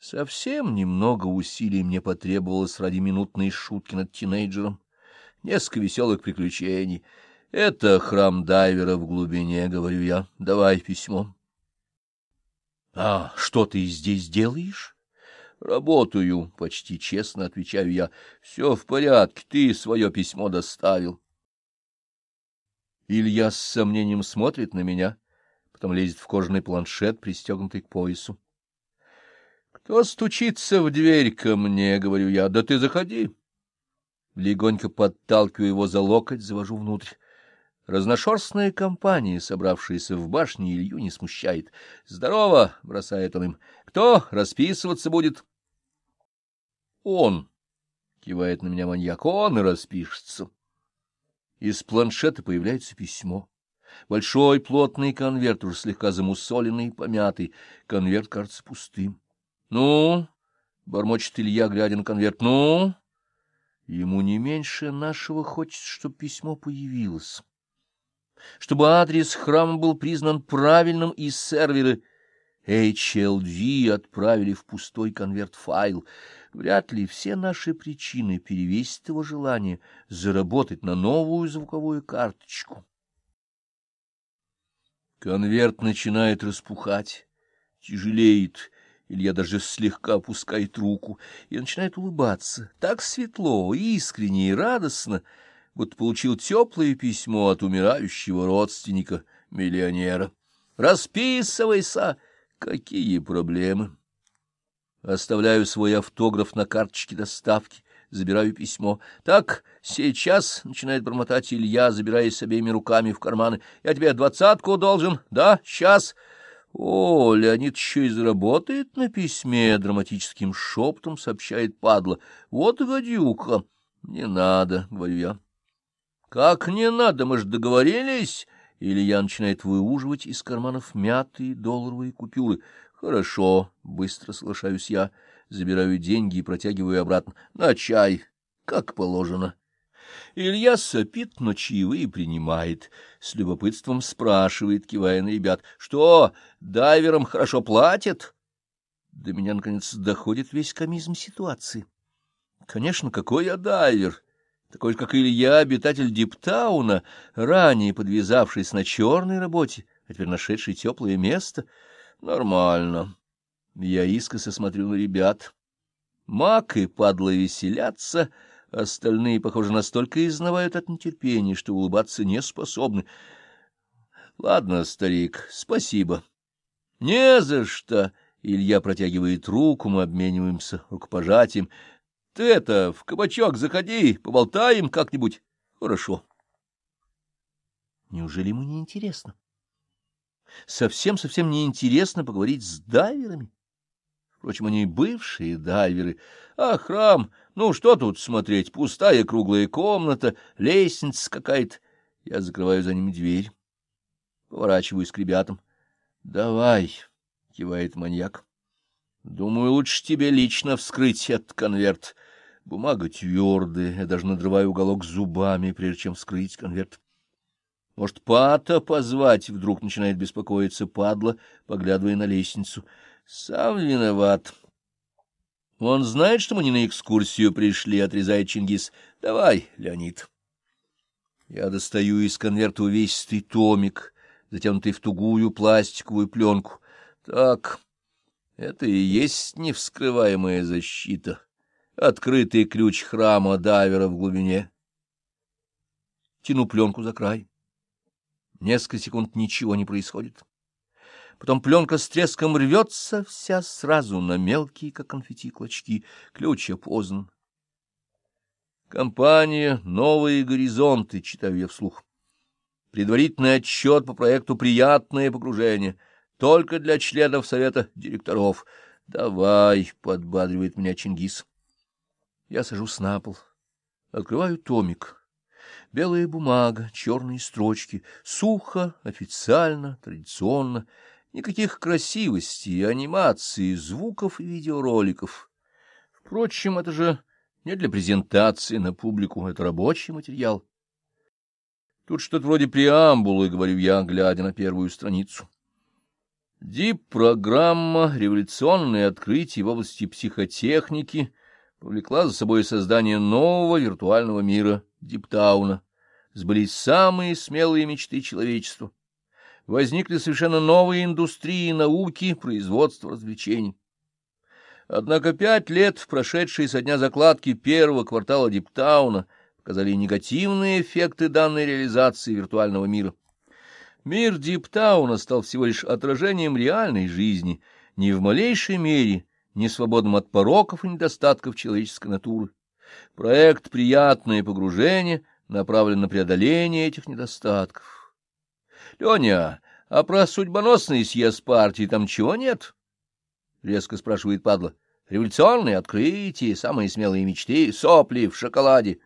Совсем немного усилий мне потребовалось ради минутной шутки над тинейджером. Несколько веселых приключений. Это храм дайвера в глубине, говорю я. Давай письмо. — А что ты здесь делаешь? — Работаю, — почти честно отвечаю я. — Все в порядке, ты свое письмо доставил. Илья с сомнением смотрит на меня, потом лезет в кожаный планшет, пристегнутый к поясу. — Кто стучится в дверь ко мне, — говорю я, — да ты заходи. Легонько подталкиваю его за локоть, завожу внутрь. Разношерстная компания, собравшаяся в башне, Илью не смущает. «Здорово!» — бросает он им. «Кто расписываться будет?» «Он!» — кивает на меня маньяк. «Он и распишется!» Из планшета появляется письмо. Большой плотный конверт, уже слегка замусоленный и помятый. Конверт кажется пустым. «Ну?» — бормочет Илья, глядя на конверт. «Ну?» Ему не меньше нашего хочется, чтобы письмо появилось чтобы адрес храма был признан правильным, и серверы HLV отправили в пустой конверт-файл. Вряд ли все наши причины перевесят его желание заработать на новую звуковую карточку. Конверт начинает распухать, тяжелеет, Илья даже слегка опускает руку и начинает улыбаться. Так светло, искренне и радостно, будто получил теплое письмо от умирающего родственника, миллионера. «Расписывайся! Какие проблемы!» Оставляю свой автограф на карточке доставки, забираю письмо. «Так, сейчас», — начинает бормотать Илья, забираясь обеими руками в карманы, — «я тебе двадцатку должен, да, сейчас». «О, Леонид еще и заработает на письме», — драматическим шепотом сообщает падла. «Вот гадюка». «Не надо», — говорю я. Как не надо, мы же договорились. Илья начинает выуживать из карманов мятые долларовые купюры. Хорошо, быстро соглашаюсь я, забираю деньги и протягиваю обратно. На чай, как положено. Илья сопит, но чаевые принимает. С любопытством спрашивает, кивая на ребят. — Что, дайверам хорошо платят? До меня, наконец, доходит весь комизм ситуации. Конечно, какой я дайвер? такой же, как Илья, обитатель Диптауна, ранее подвязавшийся на черной работе, а теперь нашедший теплое место. Нормально. Я искоса смотрю на ребят. Мак и падла веселятся, остальные, похоже, настолько изнывают от нетерпения, что улыбаться не способны. Ладно, старик, спасибо. Не за что. Илья протягивает руку, мы обмениваемся рукопожатием. Ты это, в кабачок заходи, поболтаем как-нибудь. Хорошо. Неужели ему не интересно? Совсем-совсем не интересно поговорить с дайверами. Впрочем, они бывшие дайверы. А храм, ну что тут смотреть, пустая круглая комната, лестница какая-то. Я закрываю за ними дверь. Поворачиваюсь к ребятам. — Давай, — кивает маньяк. — Думаю, лучше тебе лично вскрыть этот конверт. Бумага твердая, я даже надрываю уголок зубами, прежде чем вскрыть конверт. Может, Пата позвать? Вдруг начинает беспокоиться падла, поглядывая на лестницу. Сам виноват. Он знает, что мы не на экскурсию пришли, отрезает Чингис. Давай, Леонид. Я достаю из конверта увесистый томик, затянутый в тугую пластиковую пленку. Так, это и есть невскрываемая защита открытый ключ храма дайвера в глубине. Тяну пленку за край. Несколько секунд ничего не происходит. Потом пленка с треском рвется вся сразу на мелкие, как конфетти, клочки. Ключ опознан. Компания «Новые горизонты», читаю я вслух. Предварительный отчет по проекту «Приятное погружение». Только для членов совета директоров. «Давай», — подбадривает меня Чингис. Я сажусь на пол, открываю томик. Белая бумага, черные строчки, сухо, официально, традиционно, никаких красивостей, анимаций, звуков и видеороликов. Впрочем, это же не для презентации на публику, это рабочий материал. Тут что-то вроде преамбулы, говорю я, глядя на первую страницу. ДИП-программа «Революционные открытия в области психотехники» повлекла за собой создание нового виртуального мира Диптауна. Сбылись самые смелые мечты человечества. Возникли совершенно новые индустрии науки, производства развлечений. Однако пять лет, прошедшие со дня закладки первого квартала Диптауна, показали негативные эффекты данной реализации виртуального мира. Мир Диптауна стал всего лишь отражением реальной жизни, ни в малейшей мере не свободным от пороков и недостатков человеческой натуры. Проект «Приятное погружение» направлен на преодоление этих недостатков. — Леня, а про судьбоносный съезд партии там чего нет? — резко спрашивает падла. — Революционные открытия, самые смелые мечты, сопли в шоколаде.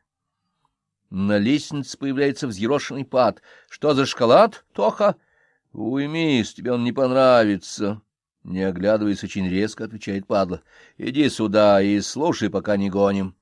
На лестнице появляется взъерошенный пад. — Что за шоколад, Тоха? — Уймись, тебе он не понравится. Не оглядываясь, очень резко отвечает падла. — Иди сюда и слушай, пока не гоним.